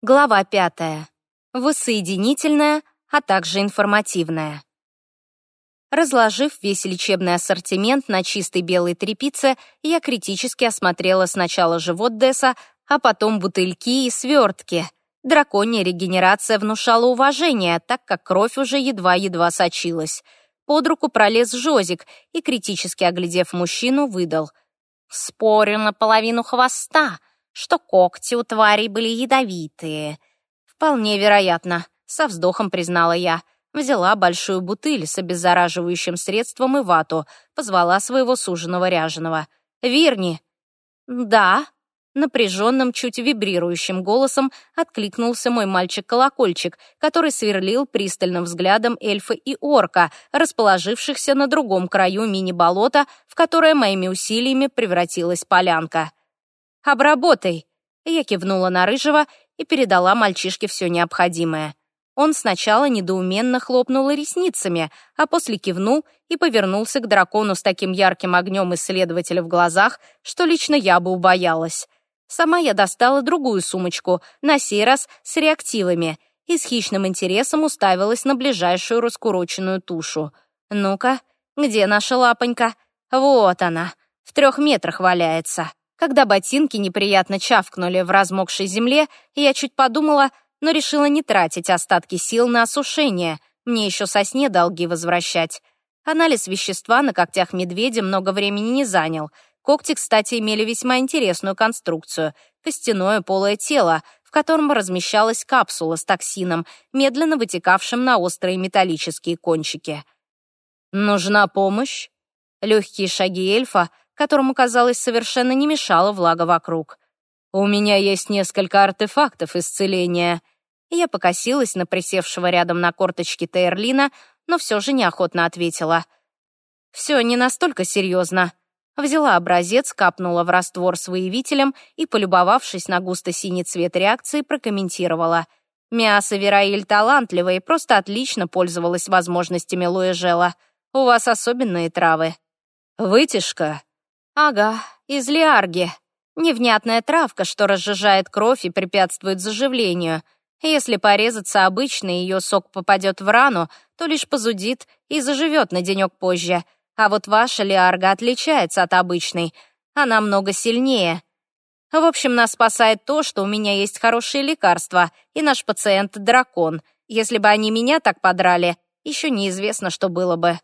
Глава пятая. Воссоединительная, а также информативная. Разложив весь лечебный ассортимент на чистой белой тряпице, я критически осмотрела сначала живот Десса, а потом бутыльки и свертки. Драконья регенерация внушала уважение, так как кровь уже едва-едва сочилась. Под руку пролез Жозик и, критически оглядев мужчину, выдал. «Спорю на половину хвоста что когти у тварей были ядовитые. Вполне вероятно, со вздохом признала я. Взяла большую бутыль с обеззараживающим средством и вату, позвала своего суженого ряженого. «Верни!» «Да», напряженным, чуть вибрирующим голосом откликнулся мой мальчик-колокольчик, который сверлил пристальным взглядом эльфа и орка, расположившихся на другом краю мини-болота, в которое моими усилиями превратилась полянка. «Обработай!» Я кивнула на Рыжего и передала мальчишке все необходимое. Он сначала недоуменно хлопнул ресницами, а после кивнул и повернулся к дракону с таким ярким огнем исследователя в глазах, что лично я бы убоялась. Сама я достала другую сумочку, на сей раз с реактивами, и с хищным интересом уставилась на ближайшую раскуроченную тушу. «Ну-ка, где наша лапонька? Вот она, в трех метрах валяется». Когда ботинки неприятно чавкнули в размокшей земле, я чуть подумала, но решила не тратить остатки сил на осушение. Мне еще со сне долги возвращать. Анализ вещества на когтях медведя много времени не занял. Когти, кстати, имели весьма интересную конструкцию. Костяное полое тело, в котором размещалась капсула с токсином, медленно вытекавшим на острые металлические кончики. «Нужна помощь?» Легкие шаги эльфа которому, казалось, совершенно не мешала влага вокруг. «У меня есть несколько артефактов исцеления». Я покосилась на присевшего рядом на корточке Тейрлина, но все же неохотно ответила. «Все не настолько серьезно». Взяла образец, капнула в раствор с выявителем и, полюбовавшись на густо-синий цвет реакции, прокомментировала. «Мясо Вераиль талантливое и просто отлично пользовалась возможностями Луэжела. У вас особенные травы». «Вытяжка», Ага, из лиарги. Невнятная травка, что разжижает кровь и препятствует заживлению. Если порезаться обычно, ее сок попадет в рану, то лишь позудит и заживет на денек позже. А вот ваша лиарга отличается от обычной. Она много сильнее. В общем, нас спасает то, что у меня есть хорошие лекарства, и наш пациент — дракон. Если бы они меня так подрали, еще неизвестно, что было бы.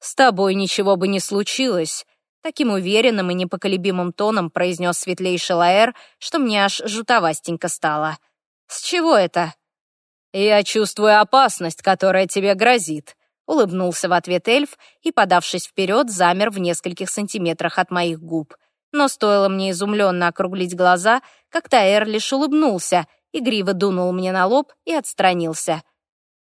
«С тобой ничего бы не случилось», Таким уверенным и непоколебимым тоном произнес светлейший Лаэр, что мне аж жутовастенько стало. «С чего это?» «Я чувствую опасность, которая тебе грозит», — улыбнулся в ответ эльф и, подавшись вперед, замер в нескольких сантиметрах от моих губ. Но стоило мне изумленно округлить глаза, как Таэр лишь улыбнулся, игриво дунул мне на лоб и отстранился.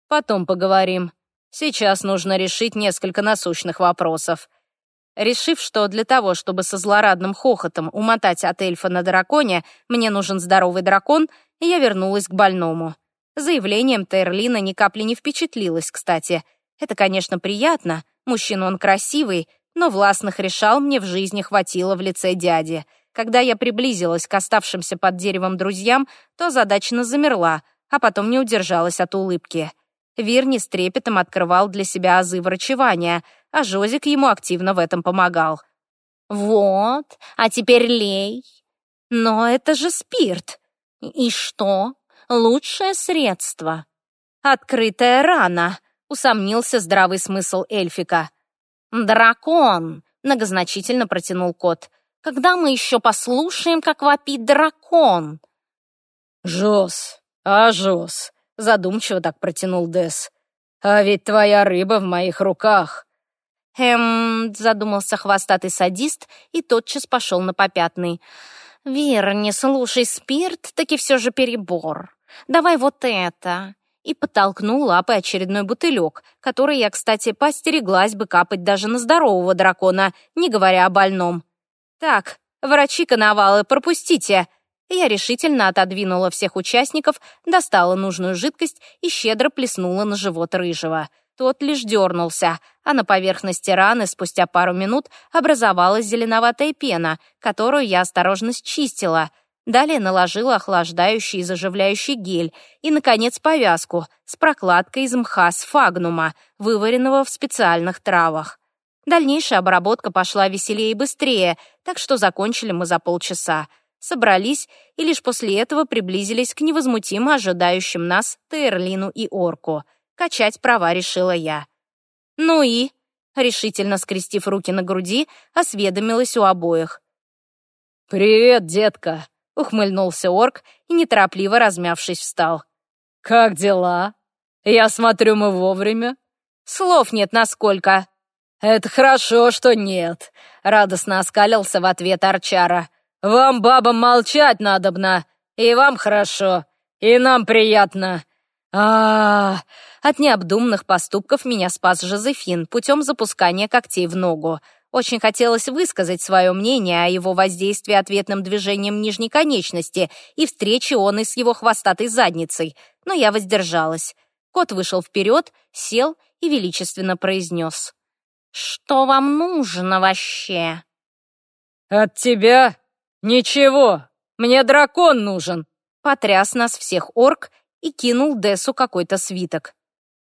«Потом поговорим. Сейчас нужно решить несколько насущных вопросов». Решив, что для того, чтобы со злорадным хохотом умотать от эльфа на драконе, мне нужен здоровый дракон, я вернулась к больному. Заявлением Терлина ни капли не впечатлилась, кстати. Это, конечно, приятно, мужчина он красивый, но властных решал мне в жизни хватило в лице дяди. Когда я приблизилась к оставшимся под деревом друзьям, то задачно замерла, а потом не удержалась от улыбки. Вирни с трепетом открывал для себя азы врачевания, а Жозик ему активно в этом помогал. «Вот, а теперь лей. Но это же спирт. И что? Лучшее средство. Открытая рана», — усомнился здравый смысл эльфика. «Дракон», — многозначительно протянул кот. «Когда мы еще послушаем, как вопит дракон?» «Жоз, а Жоз, Задумчиво так протянул Дес. «А ведь твоя рыба в моих руках». «Эм...» — задумался хвостатый садист и тотчас пошел на попятный. «Вер, не слушай, спирт таки все же перебор. Давай вот это». И подтолкнул лапой очередной бутылек, который я, кстати, постереглась бы капать даже на здорового дракона, не говоря о больном. «Так, врачи-коновалы, пропустите!» Я решительно отодвинула всех участников, достала нужную жидкость и щедро плеснула на живот рыжего. Тот лишь дернулся, а на поверхности раны спустя пару минут образовалась зеленоватая пена, которую я осторожно счистила. Далее наложила охлаждающий и заживляющий гель и, наконец, повязку с прокладкой из мха сфагнума, вываренного в специальных травах. Дальнейшая обработка пошла веселее и быстрее, так что закончили мы за полчаса. Собрались и лишь после этого приблизились к невозмутимо ожидающим нас Тейрлину и Орку. Качать права решила я. «Ну и?» — решительно скрестив руки на груди, осведомилась у обоих. «Привет, детка!» — ухмыльнулся орк и, неторопливо размявшись, встал. «Как дела? Я смотрю, мы вовремя». «Слов нет насколько». «Это хорошо, что нет», — радостно оскалился в ответ Арчара. «Вам, бабам, молчать надобно. И вам хорошо, и нам приятно. а, -а, -а От необдуманных поступков меня спас Жозефин путем запускания когтей в ногу. Очень хотелось высказать свое мнение о его воздействии ответным движением нижней конечности и встрече он и с его хвостатой задницей, но я воздержалась. Кот вышел вперед, сел и величественно произнес. «Что вам нужно вообще?» «От тебя ничего. Мне дракон нужен», — потряс нас всех орк и кинул Десу какой-то свиток.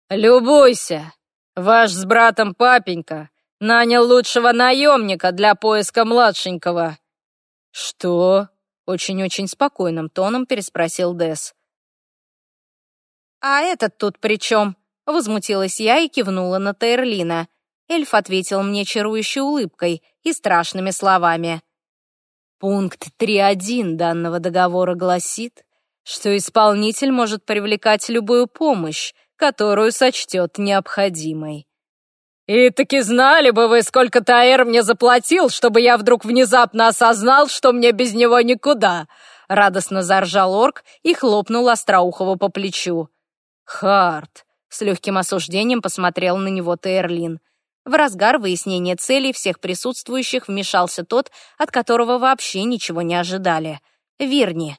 «Любуйся. Ваш с братом папенька Нанял лучшего наемника для поиска младшенького». «Что?» — очень-очень спокойным тоном переспросил Дес. «А этот тут при чем?» — возмутилась я и кивнула на Тейрлина. Эльф ответил мне чарующей улыбкой и страшными словами. Пункт 3.1 данного договора гласит, что исполнитель может привлекать любую помощь, которую сочтет необходимой. «И таки знали бы вы, сколько Таэр мне заплатил, чтобы я вдруг внезапно осознал, что мне без него никуда!» Радостно заржал орк и хлопнул Остроухова по плечу. «Харт!» — с легким осуждением посмотрел на него Тейрлин. В разгар выяснения целей всех присутствующих вмешался тот, от которого вообще ничего не ожидали. Вирни.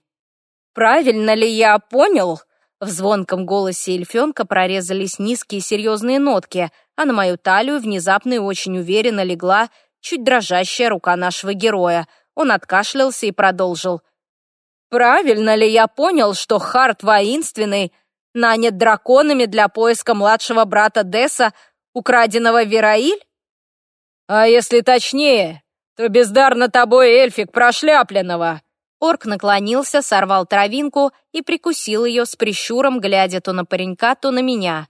«Правильно ли я понял?» В звонком голосе эльфенка прорезались низкие серьезные нотки — а на мою талию внезапно и очень уверенно легла чуть дрожащая рука нашего героя. Он откашлялся и продолжил. «Правильно ли я понял, что Харт воинственный нанят драконами для поиска младшего брата Десса, украденного Вераиль?» «А если точнее, то бездарно тобой эльфик прошляпленного!» Орк наклонился, сорвал травинку и прикусил ее с прищуром, глядя то на паренька, то на меня.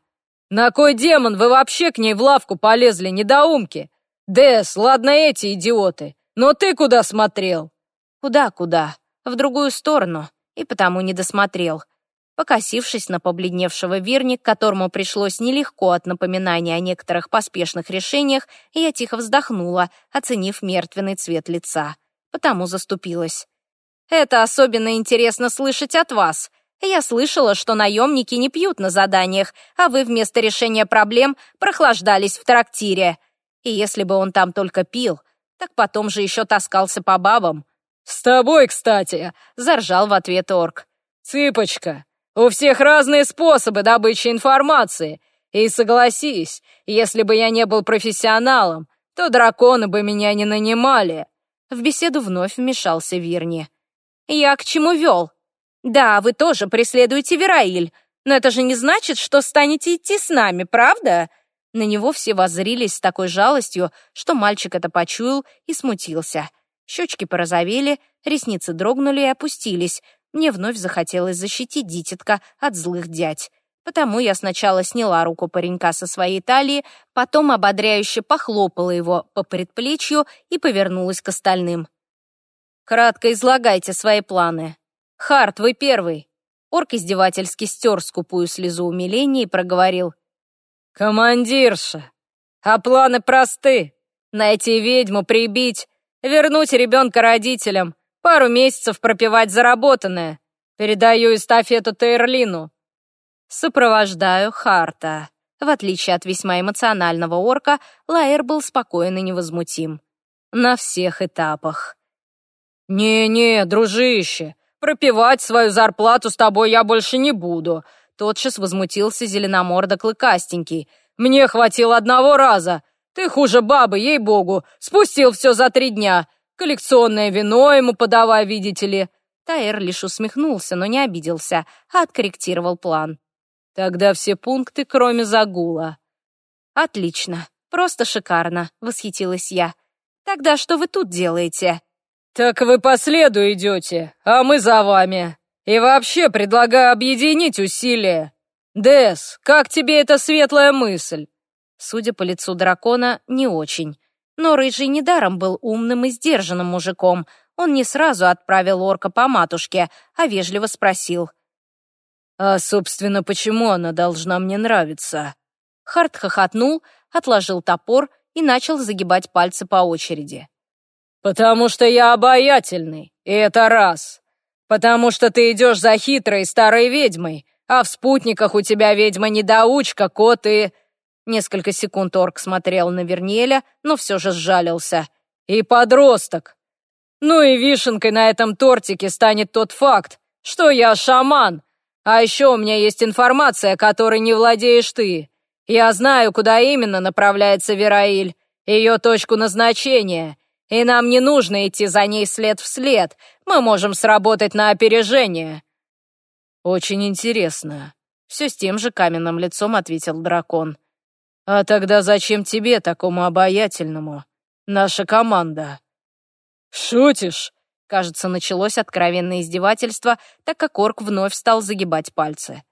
«На кой демон вы вообще к ней в лавку полезли, недоумки? Дэс, ладно эти идиоты, но ты куда смотрел?» «Куда-куда? В другую сторону, и потому не досмотрел». Покосившись на побледневшего Вирни, которому пришлось нелегко от напоминания о некоторых поспешных решениях, я тихо вздохнула, оценив мертвенный цвет лица. Потому заступилась. «Это особенно интересно слышать от вас. Я слышала, что наемники не пьют на заданиях, а вы вместо решения проблем прохлаждались в трактире. И если бы он там только пил, так потом же еще таскался по бабам». «С тобой, кстати», — заржал в ответ орк. «Цыпочка, у всех разные способы добычи информации. И согласись, если бы я не был профессионалом, то драконы бы меня не нанимали». В беседу вновь вмешался Вирни. «Я к чему вел? Да, вы тоже преследуете Вераиль, но это же не значит, что станете идти с нами, правда?» На него все воззрились с такой жалостью, что мальчик это почуял и смутился. Щечки порозовели, ресницы дрогнули и опустились. Мне вновь захотелось защитить дитятка от злых дядь. Потому я сначала сняла руку паренька со своей талии, потом ободряюще похлопала его по предплечью и повернулась к остальным. «Кратко излагайте свои планы», «Харт, вы первый!» Орк издевательски стер скупую слезу умиления и проговорил. «Командирша, а планы просты. Найти ведьму, прибить, вернуть ребенка родителям, пару месяцев пропивать заработанное. Передаю эстафету Тейрлину». «Сопровождаю Харта». В отличие от весьма эмоционального орка, Лаэр был спокоен и невозмутим. На всех этапах. «Не-не, дружище, Пропивать свою зарплату с тобой я больше не буду. Тотчас возмутился зеленомордо клыкастенький. Мне хватило одного раза. Ты хуже бабы, ей-богу. Спустил все за три дня. Коллекционное вино ему подавай, видите ли. Тайер лишь усмехнулся, но не обиделся, а откорректировал план. «Тогда все пункты, кроме загула». «Отлично, просто шикарно», — восхитилась я. «Тогда что вы тут делаете?» «Так вы по следу идете, а мы за вами. И вообще предлагаю объединить усилия. Дэс, как тебе эта светлая мысль?» Судя по лицу дракона, не очень. Но Рыжий недаром был умным и сдержанным мужиком. Он не сразу отправил орка по матушке, а вежливо спросил. «А, собственно, почему она должна мне нравиться?» Харт хохотнул, отложил топор и начал загибать пальцы по очереди. «Потому что я обаятельный, и это раз. Потому что ты идешь за хитрой старой ведьмой, а в спутниках у тебя ведьма-недоучка, кот и...» Несколько секунд орк смотрел на Вернеля, но все же сжалился. «И подросток. Ну и вишенкой на этом тортике станет тот факт, что я шаман. А еще у меня есть информация, которой не владеешь ты. Я знаю, куда именно направляется Вераиль, ее точку назначения, и нам не нужно идти за ней след в след. Мы можем сработать на опережение». «Очень интересно», — все с тем же каменным лицом ответил дракон. «А тогда зачем тебе, такому обаятельному, наша команда?» «Шутишь?» Кажется, началось откровенное издевательство, так как орк вновь стал загибать пальцы.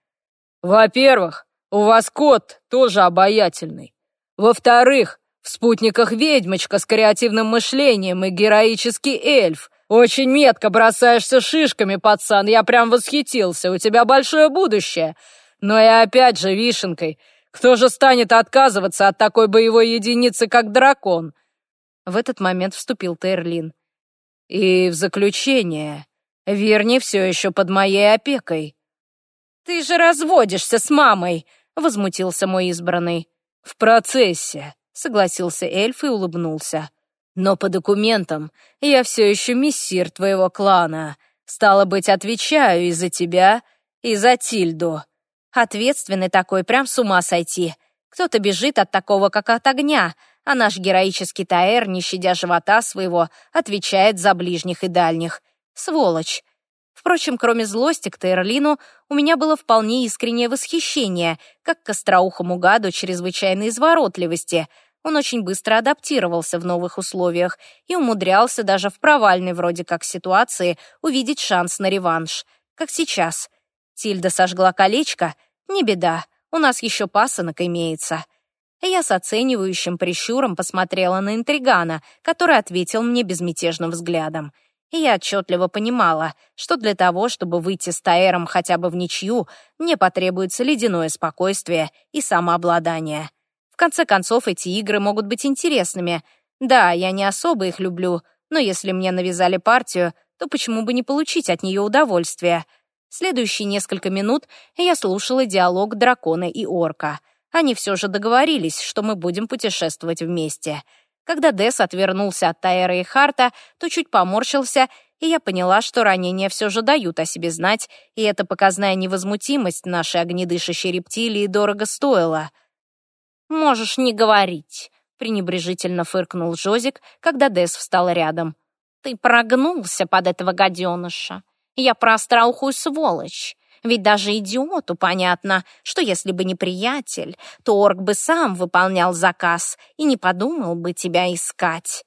«Во-первых, у вас кот тоже обаятельный. Во-вторых, в спутниках ведьмочка с креативным мышлением и героический эльф. Очень метко бросаешься шишками, пацан, я прям восхитился, у тебя большое будущее. Но и опять же вишенкой, кто же станет отказываться от такой боевой единицы, как дракон?» В этот момент вступил Терлин. И в заключение, Верни все еще под моей опекой. «Ты же разводишься с мамой!» — возмутился мой избранный. «В процессе», — согласился эльф и улыбнулся. «Но по документам я все еще мессир твоего клана. Стало быть, отвечаю и за тебя, и за Тильду». Ответственный такой, прям с ума сойти. Кто-то бежит от такого, как от огня, а наш героический Таэр, не щадя живота своего, отвечает за ближних и дальних. Сволочь. Впрочем, кроме злости к Тейрлину, у меня было вполне искреннее восхищение, как к остроухому гаду чрезвычайной изворотливости. Он очень быстро адаптировался в новых условиях и умудрялся даже в провальной вроде как ситуации увидеть шанс на реванш. Как сейчас. Тильда сожгла колечко? Не беда, у нас еще пасынок имеется. Я с оценивающим прищуром посмотрела на интригана, который ответил мне безмятежным взглядом. И я отчетливо понимала, что для того, чтобы выйти с Таэром хотя бы в ничью, мне потребуется ледяное спокойствие и самообладание. Конце концов, эти игры могут быть интересными. Да, я не особо их люблю, но если мне навязали партию, то почему бы не получить от нее удовольствие? Следующие несколько минут я слушала диалог дракона и орка — они все же договорились, что мы будем путешествовать вместе. Когда Дес отвернулся от Тайера и Харта, то чуть поморщился, и я поняла, что ранения все же дают о себе знать, и эта показная невозмутимость нашей огнедышащей рептилии дорого стоила. «Можешь не говорить», — пренебрежительно фыркнул Жозик, когда Дес встал рядом. «Ты прогнулся под этого гаденыша. Я про остроухую сволочь. Ведь даже идиоту понятно, что если бы не приятель, то орк бы сам выполнял заказ и не подумал бы тебя искать.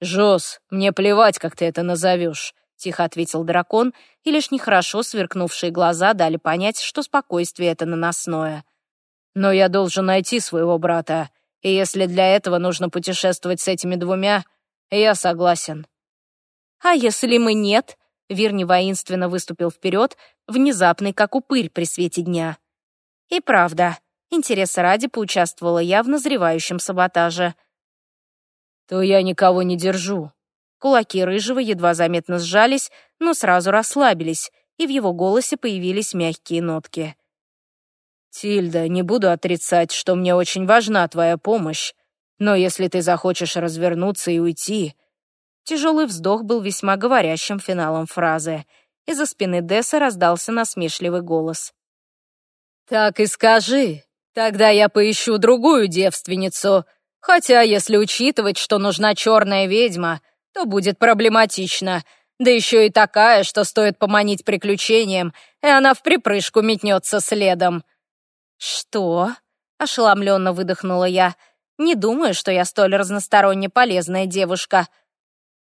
«Жос, мне плевать, как ты это назовешь», — тихо ответил дракон, и лишь нехорошо сверкнувшие глаза дали понять, что спокойствие это наносное. «Но я должен найти своего брата, и если для этого нужно путешествовать с этими двумя, я согласен». «А если мы нет?» Вирни воинственно выступил вперед, внезапный, как упырь при свете дня. И правда, интереса ради поучаствовала я в назревающем саботаже. «То я никого не держу». Кулаки Рыжего едва заметно сжались, но сразу расслабились, и в его голосе появились мягкие нотки. «Тильда, не буду отрицать, что мне очень важна твоя помощь, но если ты захочешь развернуться и уйти, Тяжелый вздох был весьма говорящим финалом фразы. Из-за спины Десса раздался насмешливый голос. «Так и скажи. Тогда я поищу другую девственницу. Хотя, если учитывать, что нужна черная ведьма, то будет проблематично. Да еще и такая, что стоит поманить приключением, и она в припрыжку метнется следом». «Что?» — ошеломленно выдохнула я. «Не думаю, что я столь разносторонне полезная девушка».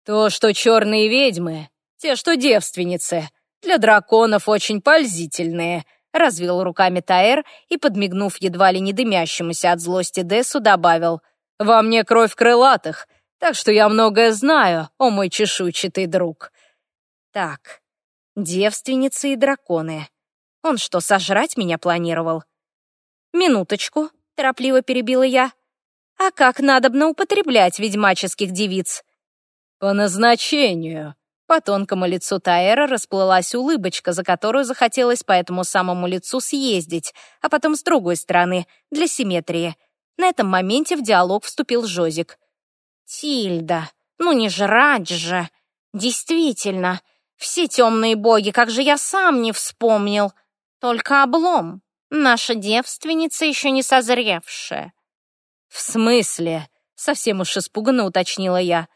«То, что черные ведьмы, те, что девственницы, для драконов очень пользительные», — развел руками Таэр и, подмигнув едва ли не дымящемуся от злости Дессу, добавил, «Во мне кровь крылатых, так что я многое знаю, о мой чешуйчатый друг». «Так, девственницы и драконы. Он что, сожрать меня планировал?» «Минуточку», — торопливо перебила я. «А как надобно употреблять ведьмаческих девиц?» «По назначению», по тонкому лицу Таэра расплылась улыбочка, за которую захотелось по этому самому лицу съездить, а потом с другой стороны, для симметрии. На этом моменте в диалог вступил Жозик. «Тильда, ну не жрать же! Действительно, все темные боги, как же я сам не вспомнил! Только облом, наша девственница еще не созревшая». «В смысле?» — совсем уж испуганно уточнила я.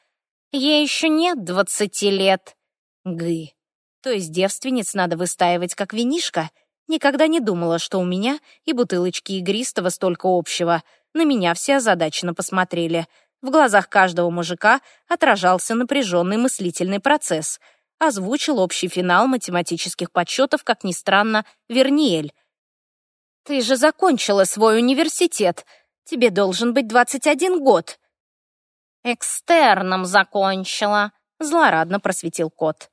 Ей еще нет двадцати лет. Гы. То есть девственниц надо выстаивать как винишко? Никогда не думала, что у меня и бутылочки игристого столько общего. На меня все озадаченно посмотрели. В глазах каждого мужика отражался напряженный мыслительный процесс. Озвучил общий финал математических подсчетов, как ни странно, Верниель. «Ты же закончила свой университет. Тебе должен быть двадцать один год», «Экстерном закончила», — злорадно просветил кот.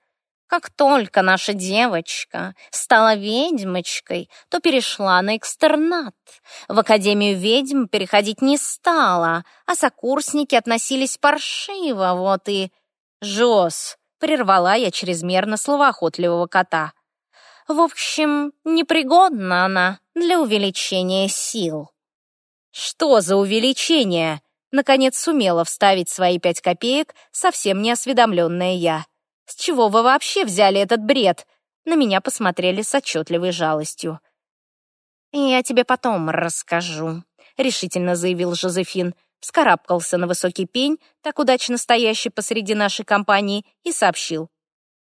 «Как только наша девочка стала ведьмочкой, то перешла на экстернат. В Академию ведьм переходить не стала, а сокурсники относились паршиво, вот и...» «Жоз», — прервала я чрезмерно словоохотливого кота. «В общем, непригодна она для увеличения сил». «Что за увеличение?» Наконец сумела вставить свои пять копеек совсем неосведомленная я. «С чего вы вообще взяли этот бред?» На меня посмотрели с отчетливой жалостью. «Я тебе потом расскажу», — решительно заявил Жозефин, вскарабкался на высокий пень, так удачно стоящий посреди нашей компании, и сообщил.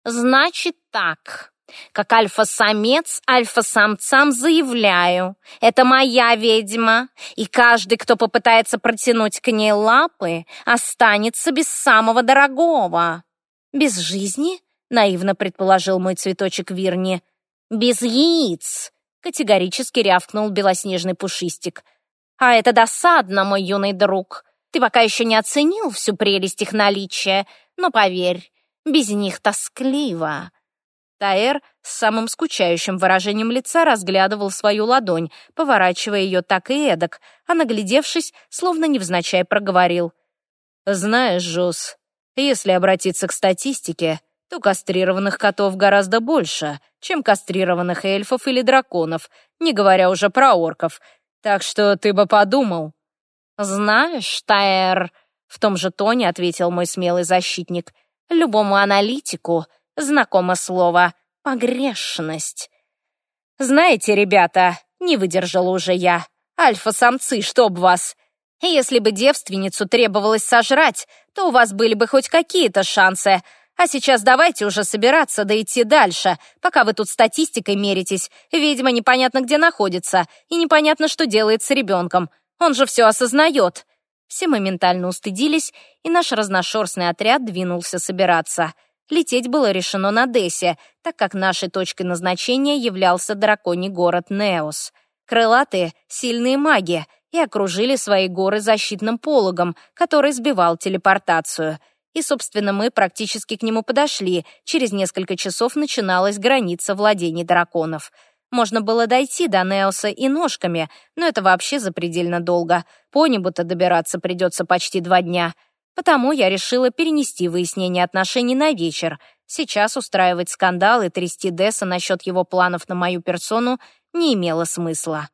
«Значит так, как альфа-самец альфа-самцам заявляю, это моя ведьма, и каждый, кто попытается протянуть к ней лапы, останется без самого дорогого. Без жизни? Наивно предположил мой цветочек Вирни. Без яиц, категорически рявкнул белоснежный пушистик. А это досадно, мой юный друг. Ты пока еще не оценил всю прелесть их наличия, но поверь, без них тоскливо. Таэр с самым скучающим выражением лица разглядывал свою ладонь, поворачивая ее так и эдак, а наглядевшись, словно невзначай проговорил. «Знаешь, Жус, если обратиться к статистике, то кастрированных котов гораздо больше, чем кастрированных эльфов или драконов, не говоря уже про орков. Так что ты бы подумал». «Знаешь, Таэр», — в том же тоне ответил мой смелый защитник, «любому аналитику — знакомо слово «погрешность». «Знаете, ребята, не выдержала уже я. Альфа-самцы, чтоб вас. Если бы девственницу требовалось сожрать, то у вас были бы хоть какие-то шансы. А сейчас давайте уже собираться да идти дальше, пока вы тут статистикой меритесь. Ведьма непонятно где находится, и непонятно, что делает с ребенком. Он же все осознает». Все моментально устыдились, и наш разношерстный отряд двинулся собираться — Лететь было решено на Дессе, так как нашей точкой назначения являлся драконий город Неос. Крылатые — сильные маги, и окружили свои горы защитным пологом, который сбивал телепортацию. И, собственно, мы практически к нему подошли. Через несколько часов начиналась граница владений драконов. Можно было дойти до Неоса и ножками, но это вообще запредельно долго. По небу-то добираться придется почти два дня — Потому я решила перенести выяснение отношений на вечер. Сейчас устраивать скандал и трясти Десса насчет его планов на мою персону не имело смысла.